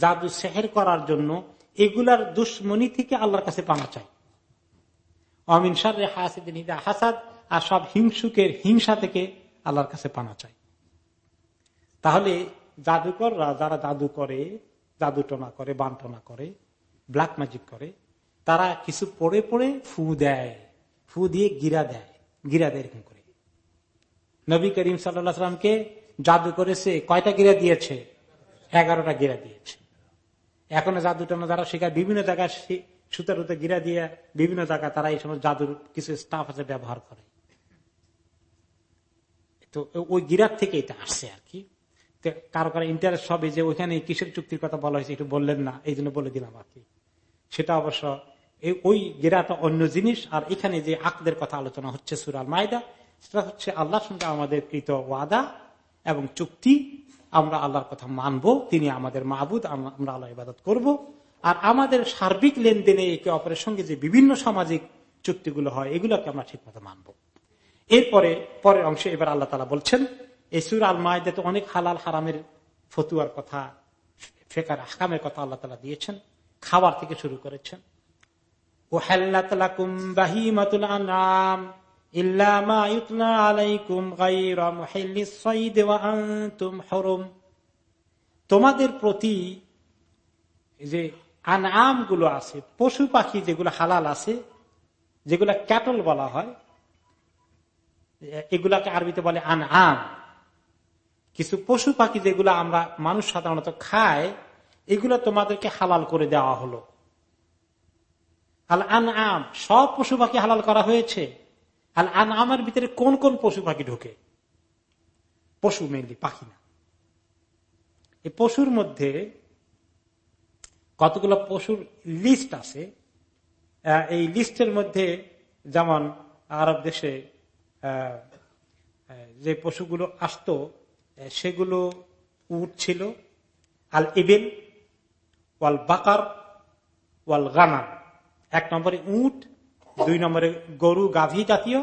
জাদু সেহের করার জন্য, এগুলার দুশ্মনী থেকে আল্লাহর কাছে পানা চাই। অমিন হাসিদিন হাসাদ আর সব হিংসুকের হিংসা থেকে আল্লাহর কাছে পানা চাই। তাহলে জাদুকররা যারা জাদু করে জাদুটনা করে বান্টনা করে ব্ল্যাক ম্যাজিক করে, তারা কিছু পড়ে পড়ে ফু দেয়, ফু দিয়ে গিরা দেয় গিরা দেয় এরকম করে। নবী করিম সাল্লামকে জাদু করেছে, কয়টা গিরা দিয়েছে? এগারোটা গিরা দিয়েছে। এখনও জাদুটনা যারা শেখায়, বিভিন্ন জায়গায় সুতার উতে গিরা দিয়ে, বিভিন্ন জায়গায় তারা এই সময় জাদুর কিছু স্টাফ আছে ব্যবহার করে। তো ওই গিরার থেকে এটা আসছে আর কি। কারও কারও ইন্টারেস্ট হবে যে ওইখানে কিসের চুক্তির কথা বলা হয়েছে একটু বললেন না, এই জন্য বলে দিলাম আর কি। সেটা অবশ্য ওই গেরাটা অন্য জিনিস, আর এখানে যে আকদের কথা আলোচনা হচ্ছে সুরাল মায়দা সেটা হচ্ছে আল্লাহর সঙ্গে আমাদের কৃত ওয়াদা এবং চুক্তি। আমরা আল্লাহর কথা মানব, তিনি আমাদের মাহবুদ আমরা আল্লাহ ইবাদত করব। আর আমাদের সার্বিক লেনদেনে একে অপরের সঙ্গে যে বিভিন্ন সামাজিক চুক্তিগুলো হয়, এগুলোকে আমরা ঠিক মতো মানব। এরপরে, পরের অংশে এবার আল্লাহ তালা বলছেন, এই সুর আল মায়দাতে অনেক হালাল হারামের ফতুয়ার কথা, ফেকার হাকামের কথা আল্লাহ তালা দিয়েছেন, খাবার থেকে শুরু করেছেন। ও তোমাদের প্রতি যে আনামগুলো আছে, পশু পাখি যেগুলো হালাল আছে, যেগুলা ক্যাটল বলা হয় এগুলাকে আরবিতে বলে আন আম কিছু পশু পাখি যেগুলো আমরা মানুষ সাধারণত খায়, এগুলো তোমাদেরকে হালাল করে দেওয়া হলো। আল আন আম সব পশু পাখি হালাল করা হয়েছে। আল আন আমার ভিতরে কোন কোন পশু পাখি ঢুকে? পশু মেনলি পাখি না। এই পশুর মধ্যে কতগুলো পশুর লিস্ট আছে? এই লিস্টের মধ্যে যেমন আরব দেশে যে পশুগুলো আসতো সেগুলো উট ছিল, আল ইবেল, ওয়াল বাকার, ওয়াল গানা এক নম্বরে উট, দুই নম্বরে গরু, গাভী জাতীয়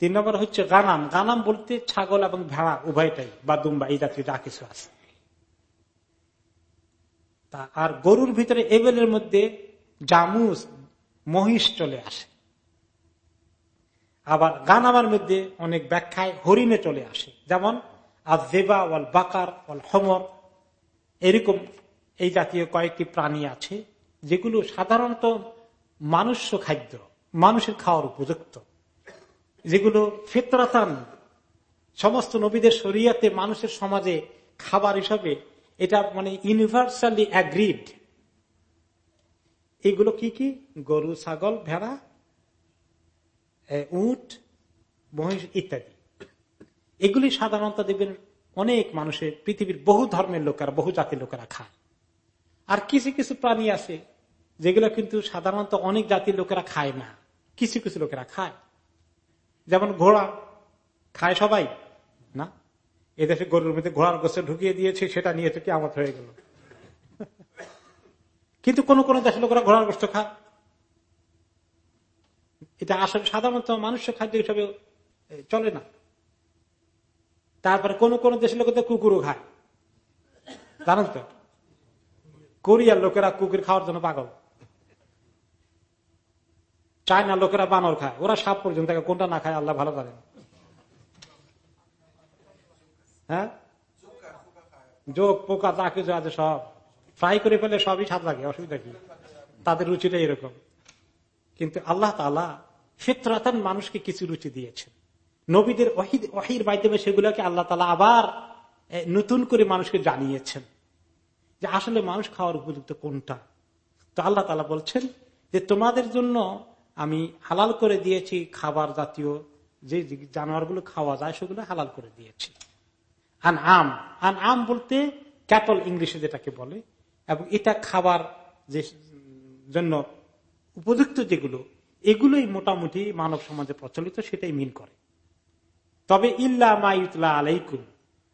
তিন নম্বর হচ্ছে গানাম। গানাম বলতে ছাগল এবং ভেড়া, উভয়টাই, বা দুম্বা, এই জাতীয় যা কিছু আছে। আর গরুর ভিতরে এবেলের মধ্যে জামুস, মহিষ চলে আসে। আবার গানামার মধ্যে অনেক ব্যাখ্যায় হরিণে চলে আসে। যেমন আজেবা ওয়াল বাকার ওয়াল হমর এরকম এই জাতীয় কয়েকটি প্রাণী আছে, যেগুলো সাধারণত মানুষ খাদ্য, মানুষের খাওয়ার উপযুক্ত। যেগুলো ফেতরাতান, সমস্ত নবীদের শরিয়াতে মানুষের সমাজে খাবার হিসাবে এটা মানে ইউনিভার্সালি অ্যাগ্রিড এগুলো কি কি? গরু, ছাগল, ভেড়া উট, মহিষ ইত্যাদি। এগুলি সাধারণত দেখবেন অনেক মানুষের, পৃথিবীর বহু ধর্মের লোকেরা, বহু জাতির লোকেরা খায়। আর কিছু কিছু প্রাণী আছে, যেগুলো কিন্তু সাধারণত অনেক জাতির লোকেরা খায় না। কিছু কিছু লোকেরা খায়। যেমন ঘোড়া, খায় সবাই, না? এদেশে গরুর মধ্যে ঘোড়ার গোসে ঢুকিয়ে দিয়েছে, সেটা নিয়ে তো কি আমার হয়ে গেল। কিন্তু কোন কোন দেশের লোকেরা ঘোড়ার গোস্ত খায়। এটা আসলে সাধারণত মানুষের খাদ্য হিসাবে চলে না। তারপরে কোন কোন দেশের লোক কুকুরও খায়। জানেন তো? কোরিয়ার লোকেরা কুকুর খাওয়ার জন্য পাগল। চায়না লোকেরা বানর খায়। ওরা সাপ পর্যন্ত কোনটা না খায় আল্লাহ ভালো জানেন। হ্যাঁ? যোগ, পোকা, যা কিছু আছে সব। ফ্রাই করে ফেলে সবই স্বাদ লাগে, অসুবিধা কি? তাদের রুচিটা এরকম। কিন্তু আল্লাহ তালা ফিতরাতান মানুষকে কিছু রুচি দিয়েছেন। নবীদের ওহির মাধ্যমে সেগুলোকে আল্লাহ তালা আবার নতুন করে মানুষকে জানিয়েছেন যে আসলে মানুষ খাওয়ার উপযুক্ত কোনটা। তো আল্লাহ তালা বলছেন যে তোমাদের জন্য আমি হালাল করে দিয়েছি খাবার জাতীয়, যে জানোয়ারগুলো খাওয়া যায় সেগুলো হালাল করে দিয়েছি। আন আম আন আম বলতে ক্যাটল ইংলিশে যেটাকে বলে, এবং এটা খাবার যে, জন্য উপযুক্ত যেগুলো এগুলোই মোটামুটি মানব সমাজে প্রচলিত, সেটাই মিন করে। তবে ইল্লা মাইতলা আলাইকুম।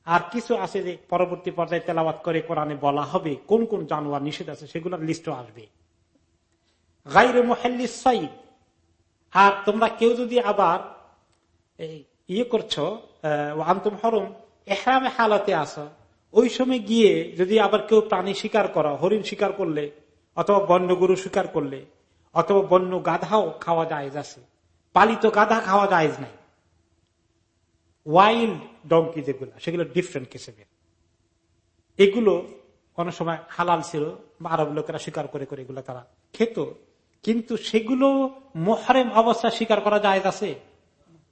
আর কিছু আছে যে পরবর্তী পর্যায়ে তেলাবাত করে কোরআনে বলা হবে, কোন কোন জানোয়ার নিষেধ আছে সেগুলোর লিস্টও আসবে। গাইরে মোহাল্লি সাইদ। আর তোমরা কেউ যদি আবার ইয়ে করছ আন্তম হরম, এহরামে হালাতে আসো, ওই সময় গিয়ে যদি আবার কেউ প্রাণী শিকার করো, হরিণ শিকার করলে, অথবা বন্য গরু শিকার করলে অথবা বন্য গাধাও খাওয়া যায় আছে। পালিত গাধা খাওয়া যায় নাই। ওয়াইল্ড ডঙ্কি যেগুলো, সেগুলো ডিফারেন্ট কিসেমের। এগুলো অনেক সময় হালাল ছিল আরব লোকেরা শিকার করে করে এগুলো তারা খেত। কিন্তু সেগুলো মোহরেম অবস্থা স্বীকার করা যায় আছে।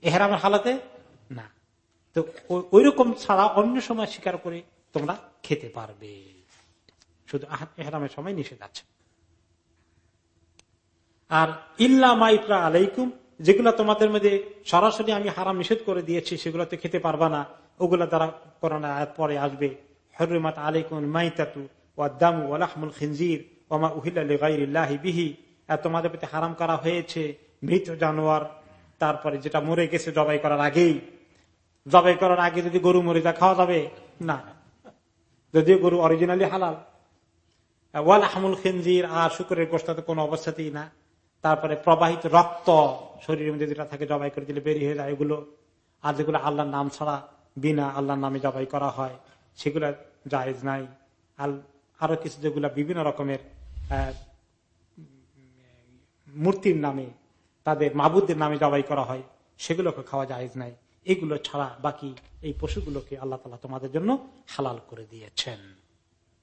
এহরামের হালাতে না। তো ওই রকম ছাড়া অন্য সময় স্বীকার করে তোমরা খেতে পারবে। শুধু এহরামের সময় নিষেধ আছে আর ইল্লা মাইত্রা আলাইকুম, যেগুলো তোমাদের মধ্যে সরাসরি আমি হারাম নিষেধ করে দিয়েছি সেগুলোতে খেতে পারবা না। ওগুলো দ্বারা করোনা পরে আসবে। হরুমাত আলাইকুম মাইতাতু ওয়াদামু ওয়ালাহমুল খিনজির ওমা উহিল্লাহি বিহি। আর তোমাদের প্রতি হারাম করা হয়েছে মৃত জানোয়ার, তারপরে যেটা মরে গেছে জবাই করার আগেই। জবাই করার আগে যদি গরু মরে যা খাওয়া যাবে? না। যদিও গরু অরিজিনালি হালাল। ওয়াল হামুল খিনজির, আর শুকুরের গোষ্ঠ তো কোনো অবস্থাতেই না। তারপরে প্রবাহিত রক্ত শরীরের মধ্যে যেটা থাকে জবাই করে দিলে বেরিয়ে যায়, এগুলো আর যেগুলো আল্লাহর নাম ছাড়া বিনা আল্লাহর নামে জবাই করা হয়, সেগুলো জায়েজ নাই। আর আরও কিছু যেগুলা বিভিন্ন রকমের মূর্তির নামে, তাদের মাবুদের নামে জবাই করা হয়, সেগুলোকে খাওয়া জায়েজ নাই। এগুলো ছাড়া বাকি এই পশুগুলোকে আল্লাহ তালা তোমাদের জন্য হালাল করে দিয়েছেন।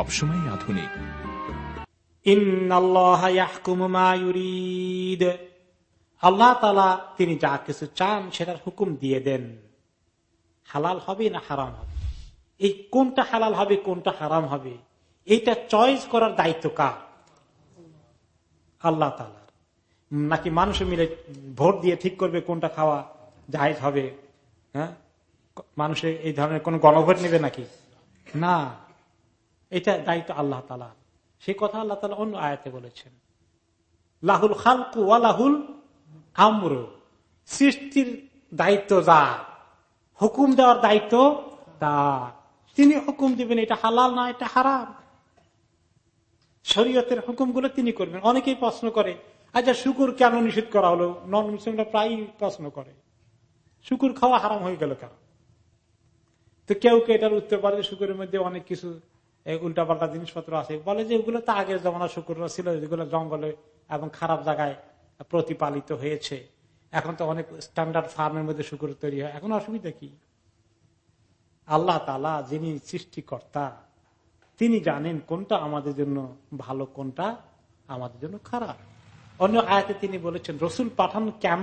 সবসময় আধুনিক। আল্লাহ তালা তিনি যা কিছু চান সেটার হুকুম দিয়ে দেন। হালাল হবে না হারাম হবে? এই কোনটা হালাল হবে, কোনটা হারাম হবে? এইটা চয়েস করার দায়িত্ব কার? আল্লাহ তালার নাকি মানুষ মিলে ভোট দিয়ে ঠিক করবে কোনটা খাওয়া জাহেজ হবে? হ্যাঁ? মানুষে এই ধরনের কোন গণভোট নেবে নাকি? না। এটা দায়িত্ব আল্লাহ তালা। সেই কথা আল্লাহ তালা অন্য আয়াতে বলেছেন। লাহুল খালকু ওয়ালাহুল আমর। সৃষ্টির দায়িত্ব যা হুকুম দেওয়ার দায়িত্ব তা তিনি হুকুম দিবেন এটা হালাল না, এটা হারাম। শরীয়তের হুকুমগুলো তিনি করবেন। অনেকেই প্রশ্ন করে আচ্ছা শুকুর কেন নিষেধ করা হলো? নন মুসলিমরা প্রায় প্রশ্ন করে। শুকুর খাওয়া হারাম হয়ে গেল কেন? তো কেউ কেউ এটার উত্তর পারে শুকুরের মধ্যে অনেক কিছু উল্টা পাল্টা জিনিসপত্র আছে। বলে যে ওগুলো তো আগের জমানা শুকুররা ছিল যেগুলো জঙ্গলে এবং খারাপ জায়গায় প্রতিপালিত হয়েছে। এখন তো অনেক স্ট্যান্ডার্ড ফার্মের মধ্যে শুকুর তৈরি হয়। এখন অসুবিধা কি? আল্লাহ তালা যিনি সৃষ্টিকর্তা, তিনি জানেন কোনটা আমাদের জন্য ভালো, কোনটা আমাদের জন্য খারাপ। অন্য আয়াতে তিনি বলেছেন, রসুল পাঠান কেন?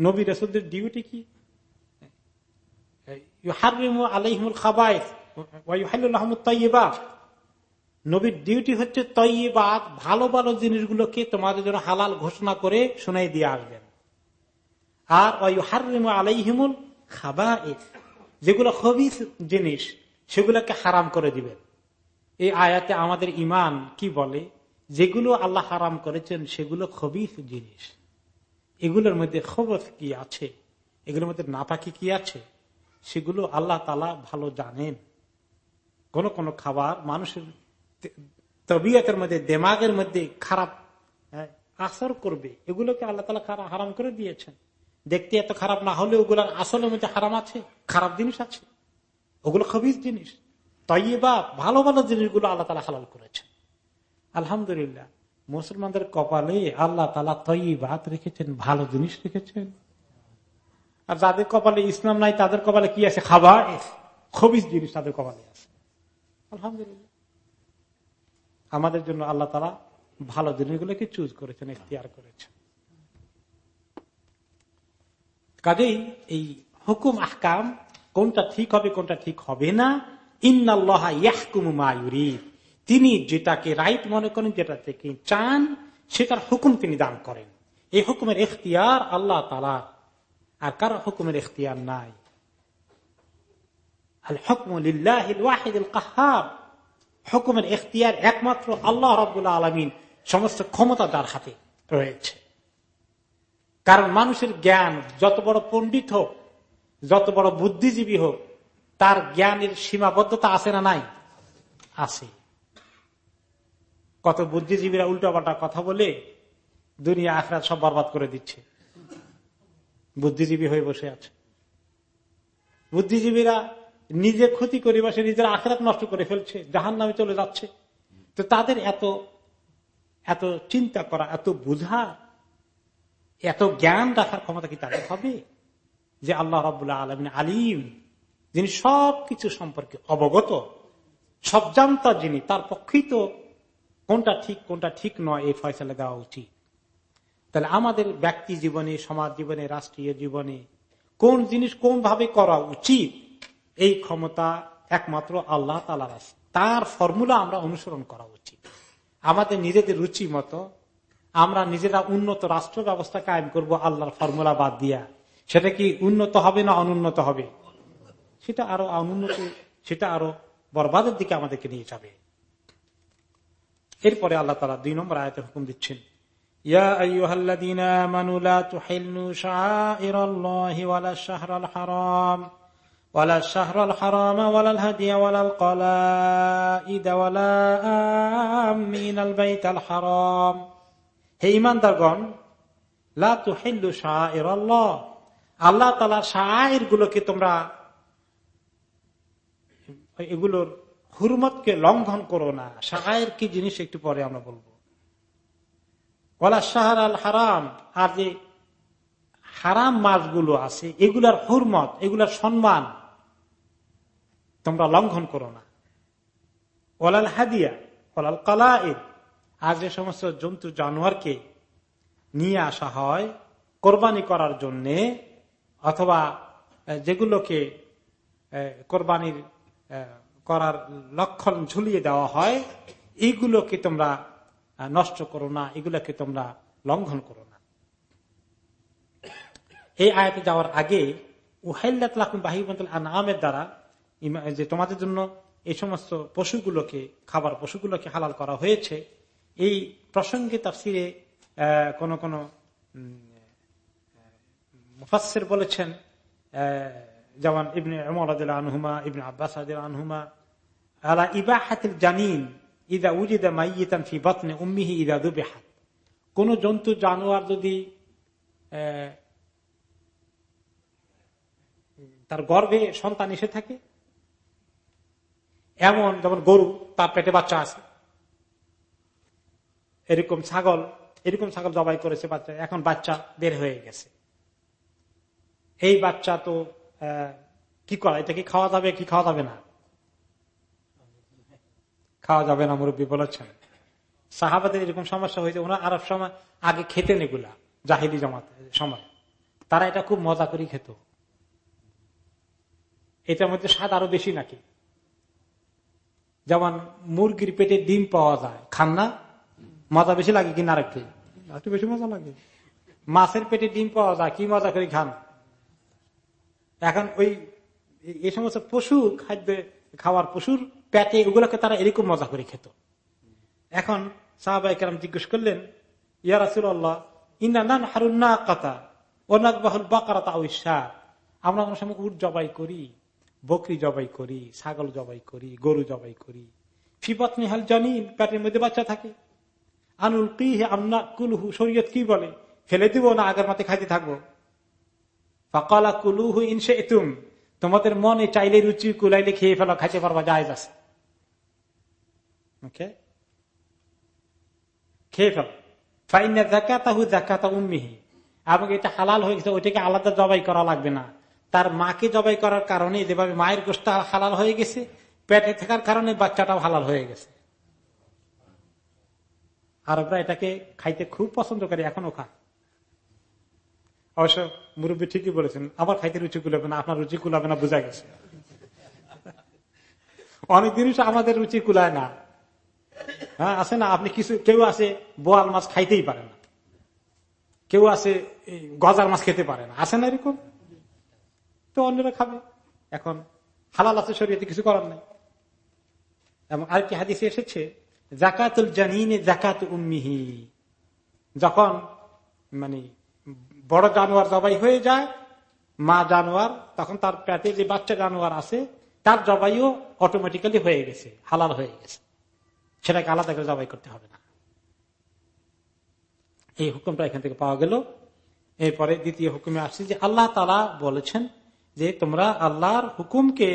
নবী রসুলদের ডিউটি কি? আলাইহমুল খাবাই নবীর ডিউটি হচ্ছে তৈবাদ ভালো ভালো জিনিসগুলোকে তোমাদের জন্য হালাল ঘোষণা করে শোনাই দিয়ে আসবেন। আর ওই হারিম আলাইহিমুল খাবা যেগুলো খবিস জিনিস, সেগুলোকে হারাম করে দিবেন। এই আয়াতে আমাদের ইমান কি বলে? যেগুলো আল্লাহ হারাম করেছেন, সেগুলো খবিস জিনিস। এগুলোর মধ্যে খবর কি আছে? এগুলোর মধ্যে নাপাকি কি আছে? সেগুলো আল্লাহ তালা ভালো জানেন। কোন কোন খাবার মানুষের তবিয়তের মধ্যে দেমাগের মধ্যে খারাপ হ্যাঁ, আসর করবে। এগুলোকে আল্লাহ তালা খারাপ হারাম করে দিয়েছেন। দেখতে এত খারাপ না হলে ওগুলোর আসলের মধ্যে হারাম আছে খারাপ জিনিস আছে। ওগুলো খবিজ জিনিস। তৈবা ভালো ভালো জিনিসগুলো আল্লাহ তালা হালাল করেছেন। আলহামদুলিল্লাহ মুসলমানদের কপালে আল্লাহ তালা তৈবাত রেখেছেন ভালো জিনিস রেখেছেন। আর যাদের কপালে ইসলাম নাই তাদের কপালে কি আছে? খাবার খবিজ জিনিস তাদের কপালে আছে। আলহামদুলিল্লাহ। আমাদের জন্য আল্লাহ তালা ভালো জিনিসগুলোকে চুজ করেছেন এখতিয়ার করেছেন। কাজেই এই হুকুম, আহকাম কোনটা ঠিক হবে, কোনটা ঠিক হবে না। ইন্নাল্লাহরি তিনি যেটাকে রাইট মনে করেন, যেটা থেকে চান, সেটার হুকুম তিনি দান করেন। এই হুকুমের এখতিয়ার আল্লাহ তালা আর কারও হুকুমের এখতিয়ার নাই? আল কাহার হুকুমের এখতিয়ার একমাত্র আল্লাহ রবুল্লা আলমিন সমস্ত ক্ষমতা তার হাতে রয়েছে। কারণ মানুষের জ্ঞান যত বড় পণ্ডিত হোক, যত বড় বুদ্ধিজীবী হোক, তার জ্ঞানের সীমাবদ্ধতা আছে না নাই? আছে। কত বুদ্ধিজীবীরা উল্টাপাল্টা কথা বলে দুনিয়া আখড়া সব বরবাদ করে দিচ্ছে। বুদ্ধিজীবী হয়ে বসে আছে। বুদ্ধিজীবীরা নিজে ক্ষতি করে বসে নিজের আখরাত নষ্ট করে ফেলছে জাহান নামে চলে যাচ্ছে। তো তাদের এত এত চিন্তা করা, এত বুঝা, এত জ্ঞান রাখার ক্ষমতা কি তাদের হবে? যে আল্লাহ রবাহ আলমিন আলিম, যিনি সবকিছু সম্পর্কে অবগত, সব জানতা যিনি, তার পক্ষেই তো কোনটা ঠিক কোনটা ঠিক নয়, এই ফয়সলা দেওয়া উচিত। তাহলে আমাদের ব্যক্তি জীবনে, সমাজ জীবনে, রাষ্ট্রীয় জীবনে কোন জিনিস কোন ভাবে করা উচিত? এই ক্ষমতা একমাত্র আল্লাহ তালার আছে। তার ফর্মুলা আমরা অনুসরণ করা উচিত। আমাদের নিজেদের রুচি মতো আমরা নিজেরা উন্নত রাষ্ট্র ব্যবস্থা কায়েম করব আল্লাহর ফর্মুলা বাদ দিয়া। সেটা কি উন্নত হবে না অনুন্নত হবে? সেটা আরও অনুন্নত, সেটা আরও বরবাদের দিকে আমাদেরকে নিয়ে যাবে। এরপরে আল্লাহ তালা দুই নম্বর আয়তে হুকুম দিচ্ছেন ولا الشهر الحرام ولا الهدي ولا القلائد ولا آمين البيت الحرام হে ইমানদারগণ আল্লাহ তালা শাহের গুলোকে তোমরা এগুলোর হুরমতকে লঙ্ঘন করো না শাহের কি জিনিস একটু পরে আমরা বলবো ওলা শাহর আল হারাম আর যে হারাম মাছগুলো আছে এগুলার হুরমত এগুলার সম্মান তোমরা লঙ্ঘন করো না। ওলাল হাদিয়া ওলাল কালা আর যে সমস্ত জন্তু জানোয়ারকে নিয়ে আসা হয় কোরবানি করার জন্য, অথবা যেগুলোকে কোরবানির করার লক্ষণ ঝুলিয়ে দেওয়া হয়, এইগুলোকে তোমরা নষ্ট করো না, এগুলোকে তোমরা লঙ্ঘন করো না। এই আয়াতে যাওয়ার আগে আমের দ্বারা যে তোমাদের জন্য এই সমস্ত পশুগুলোকে, খাবার পশুগুলোকে হালাল করা হয়েছে, এই প্রসঙ্গে তাফসিরে কোন কোন মুফাসের বলেছেন যেমন ইবনে আনহুমা, ইবনে আব্বাস আনহুমা, আলা ইবা হাতিল জানিন ইদা উজিদা মাইয়ান ফি বতনে উম্মিহি ইদা দুবে হাত কোন জন্তু, জানোয়ার যদি তার গর্ভে সন্তান এসে থাকে এমন যেমন গরু, তার পেটে বাচ্চা আছে। এরকম ছাগল এরকম ছাগল জবাই করেছে বাচ্চা, এখন বাচ্চা বের হয়ে গেছে। এই বাচ্চা তো কি করা, এটা কি খাওয়া যাবে, কি খাওয়া যাবে না? খাওয়া যাবে না, মুরব্বী বলেছেন। সাহাবাদের এরকম সমস্যা হয়েছে, ওনার আরব সময় আগে খেতেন এগুলা, জাহিদি জমাত সময়। তারা এটা খুব মজা করে খেত। এটার মধ্যে স্বাদ আরও বেশি নাকি? যেমন মুরগির পেটে ডিম পাওয়া যায় খান না? মজা বেশি লাগে কিনা আরেকটু একটু? বেশি মজা লাগে। মাছের পেটে ডিম পাওয়া যায় কি মজা করে খান? এখন ওই এই সমস্ত পশু খাদ্য খাওয়ার পশুর পেটে ওগুলোকে তারা এরকম মজা করে খেত। এখন সাহাবাই কেরাম জিজ্ঞেস করলেন ইয়া আল্লাহ ইনা নান হারুন না কাতা ওনাক বাহুল বাকারাতা শাহ আমরা অনেক সময় উট জবাই করি। বকরি জবাই করি, ছাগল জবাই করি, গরু জবাই করি। ফিপত্নী হাল জানি পেটের মধ্যে বাচ্চা থাকে। আনুল কি আমনা কুলহু, শরীয়ত কি বলে? ফেলে দিব না, আগের মাথায় খাইতে থাকব। ফকালা কুলুহু ইনসে এতুম তোমাদের মনে চাইলে রুচি, কুলাইলে খেয়ে ফেলা, খাইতে পারবা, জায়জ আছে। খেয়ে ফেলো। ফাইনা জাকাতাহু জাকাতা উম্মিহি। এবং এটা হালাল হয়ে গেছে, ওইটাকে আলাদা জবাই করা লাগবে না। তার মাকে জবাই করার কারণে যেভাবে মায়ের গোষ্ঠ হালাল হয়ে গেছে, পেটে থাকার কারণে বাচ্চাটাও হালাল হয়ে গেছে। আরবরা এটাকে খাইতে খুব পছন্দ করে এখনও খা অবশ্য মুরব্বী ঠিকই বলেছেন, আবার খাইতে রুচি কুলাবে না, আপনার রুচি কুলাবে না, বোঝা গেছে। অনেক জিনিস আমাদের রুচি কুলায় না। হ্যাঁ আছে না, আপনি কিছু, কেউ আছে বোয়াল মাছ খাইতেই পারে না। কেউ আছে গজার মাছ খেতে পারে না, আছে না এরকম? তো অন্যরা খাবে। এখন হালাল আছে শরীয়তে, কিছু করার নাই। এবং আরেকটি হাদিসে এসেছে, জাকাতুল জানিনে জাকাত উম্মিহি। যখন মানে বড় জানোয়ার জবাই হয়ে যায়, মা জানোয়ার, তখন তার পেটে যে বাচ্চা জানোয়ার আছে, তার জবাইও অটোমেটিক্যালি হয়ে গেছে, হালাল হয়ে গেছে। সেটাকে আলাদা করে জবাই করতে হবে না। এই হুকুমটা এখান থেকে পাওয়া গেল। এরপরে দ্বিতীয় হুকুমে আসছে যে, আল্লাহ তালা বলেছেন যে তোমরা আল্লাহর হুকুমকে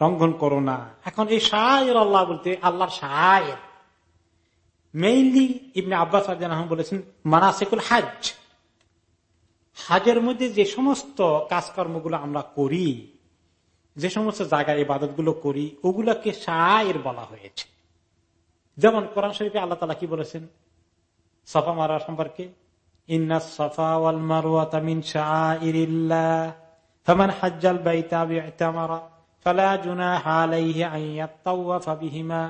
লঙ্ঘন করো না। এখন এই শায়ের আল্লাহ বলতে আল্লাহর শায়ের। মেইনলি ইবনে আব্বাস বলেছেন, মানাসেকুল হাজ হাজের মধ্যে যে সমস্ত কাজকর্মগুলো আমরা করি, যে সমস্ত জায়গায় ইবাদতগুলো করি, ওগুলাকে শায়ের বলা হয়েছে। যেমন কোরআন শরীফে আল্লাহ তালা কি বলেছেন? সফা মারা সম্পর্কে ইন্না সফা ওয়াল মারুয়া তামিন শাহ فمن حج البيت باعتمر فلا جناح عليه أن يطوف بهما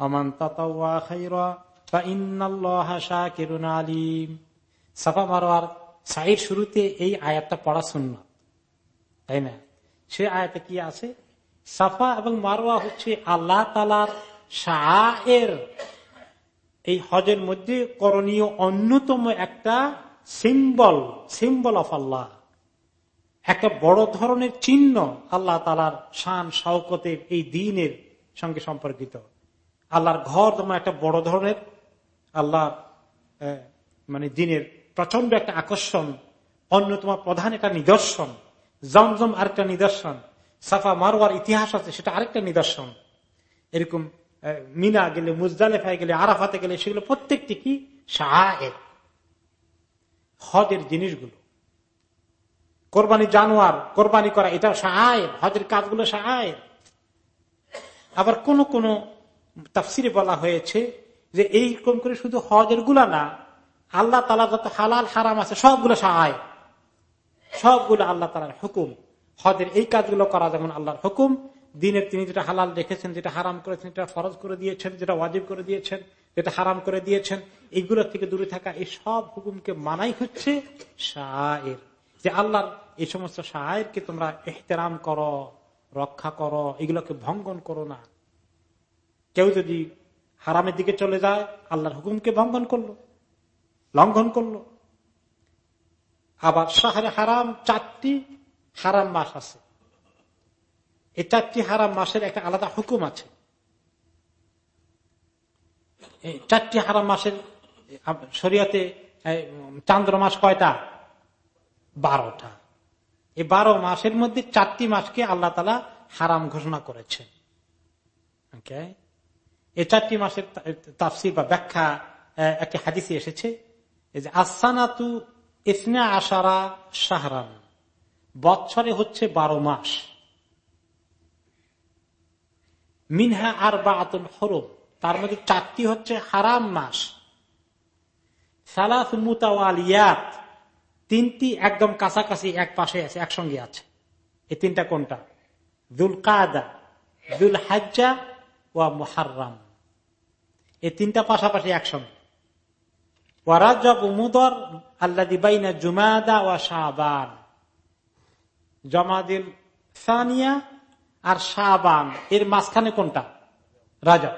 ومن تطوع خيرا فإن الله شاكر عليم সাফা মারোয়ার সাইড শুরুতে এই আয়াতটা পড়া শূন্য তাই না সে আয়াতে কি আছে সাফা এবং মারোয়া হচ্ছে আল্লাহ তালার শাহের এই হজের মধ্যে করণীয় অন্যতম একটা সিম্বল সিম্বল অফ আল্লাহ একটা বড় ধরনের চিহ্ন আল্লাহ তালার শান, শওকতের এই দিনের সঙ্গে সম্পর্কিত। আল্লাহর ঘর তোমার একটা বড় ধরনের আল্লাহ মানে দিনের প্রচণ্ড একটা আকর্ষণ, অন্যতম প্রধান একটা নিদর্শন, জমজম আরেকটা নিদর্শন, সাফা মারোয়ার ইতিহাস আছে, সেটা আরেকটা নিদর্শন। এরকম মিনা গেলে, মুজদালেফায় গেলে, আরাফাতে গেলে, সেগুলো প্রত্যেকটি কি? শাহের হজের জিনিসগুলো। কোরবানি জানোয়ার, কোরবানি করা, এটা সাহায্য হজের কাজগুলো সাহায্য আবার কোন কোন তাফসিরে বলা হয়েছে যে এই এইরকম করে শুধু হজেরগুলা না, আল্লাহ তালা যত হালাল, হারাম আছে, সবগুলো সাহায্য সবগুলো আল্লাহ তালার হুকুম। হজের এই কাজগুলো করা যেমন আল্লাহর হুকুম, দিনের তিনি যেটা হালাল রেখেছেন, যেটা হারাম করেছেন, যেটা ফরজ করে দিয়েছেন, যেটা ওয়াজিব করে দিয়েছেন, যেটা হারাম করে দিয়েছেন এইগুলো থেকে দূরে থাকা এই সব হুকুমকে মানাই হচ্ছে শাহের যে আল্লাহর এই সমস্ত শাহেরকে তোমরা এহতেরাম করো, রক্ষা করো, এগুলোকে ভঙ্গন করো না। কেউ যদি হারামের দিকে চলে যায়, আল্লাহর হুকুমকে ভঙ্গন করল, লঙ্ঘন করল। আবার শাহরে হারাম চারটি হারাম মাস আছে। এই চারটি হারাম মাসের একটা আলাদা হুকুম আছে। চারটি হারাম মাসের শরিয়াতে চান্দ্র মাস কয়টা? বারোটা। এই বারো মাসের মধ্যে চারটি মাসকে আল্লাহ তালা হারাম ঘোষণা করেছেন। এই চারটি মাসের তাফসির বা ব্যাখ্যা একটি হাদিসে এসেছে যে আসানাতু ইসনা আশারা শাহরান। বৎসরে হচ্ছে বারো মাস। মিনহা আর বা আতুল হরম। তার মধ্যে চারটি হচ্ছে হারাম মাস। সালাস মুতাওয়ালিয়াত। তিনটি একদম কাছাকাছি এক পাশে আছে, একসঙ্গে আছে। এই তিনটা কোনটা? দুল কাদা দুল হাজ্জা ও মুহার্রাম। এই তিনটা পাশাপাশি একসঙ্গে। মুদর আল্লাহ দিবাইনা জুমাদা ও শাহবান জমাদিল সানিয়া আর শাহবান এর মাঝখানে কোনটা? রাজব।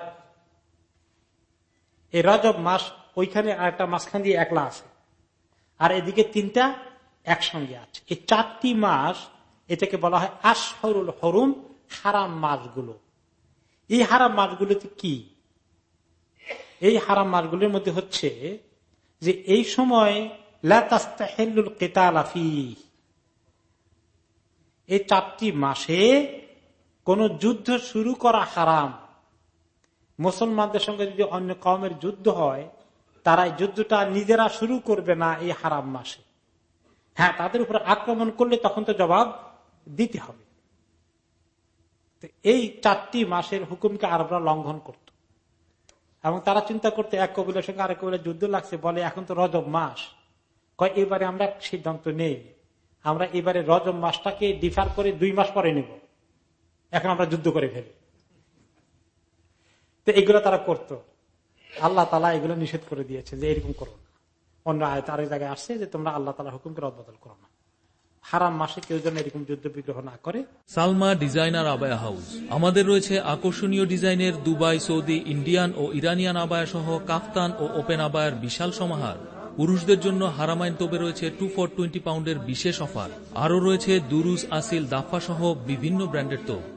এই রজব মাস ওইখানে আর একটা মাঝখান দিয়ে একলা আছে। আর এদিকে তিনটা একসঙ্গে আছে। এই চারটি মাস এটাকে বলা হয় আশহরুল হরুম, হারাম মাসগুলো। এই হারাম মাসগুলোতে কি? এই হারাম মাসগুলোর মধ্যে হচ্ছে যে এই সময় কেতালাফি এই চারটি মাসে কোন যুদ্ধ শুরু করা হারাম। মুসলমানদের সঙ্গে যদি অন্য কমের যুদ্ধ হয় তারা যুদ্ধটা নিজেরা শুরু করবে না এই হারাম মাসে। হ্যাঁ তাদের উপর আক্রমণ করলে তখন তো জবাব দিতে হবে। এই চারটি মাসের হুকুমকে আরবরা লঙ্ঘন করত। এবং তারা চিন্তা করতে, এক কবিলের সঙ্গে আরেক কবিলের যুদ্ধ লাগছে, বলে এখন তো রজব মাস। কয়, এবারে আমরা সিদ্ধান্ত নেই। আমরা এবারে রজব মাসটাকে ডিফার করে দুই মাস পরে নেব। এখন আমরা যুদ্ধ করে ফেলি। তো এগুলো তারা করত। আল্লাহ তালা এগুলো নিষেধ করে দিয়েছে যে এরকম করো না। অন্য আয়ত আরেক জায়গায় আসছে যে তোমরা আল্লাহ তালা হুকুমকে রদবদল করো না। হারাম মাসে কেউ এরকম যুদ্ধ বিগ্রহ না করে। Salma designer abaya house. আমাদের রয়েছে আকর্ষণীয় ডিজাইনের দুবাই, সৌদি, ইন্ডিয়ান ও ইরানিয়ান আবায়া সহ ও ওপেন আবায়ার বিশাল সমাহার। পুরুষদের জন্য হারামাইন রয়েছে টু টোয়েন্টি পাউন্ডের বিশেষ অফার। আরও রয়েছে দুরুজ, আসিল, দাফা সহ বিভিন্ন ব্র্যান্ডের তোপ।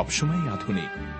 সবসময় আধুনিক।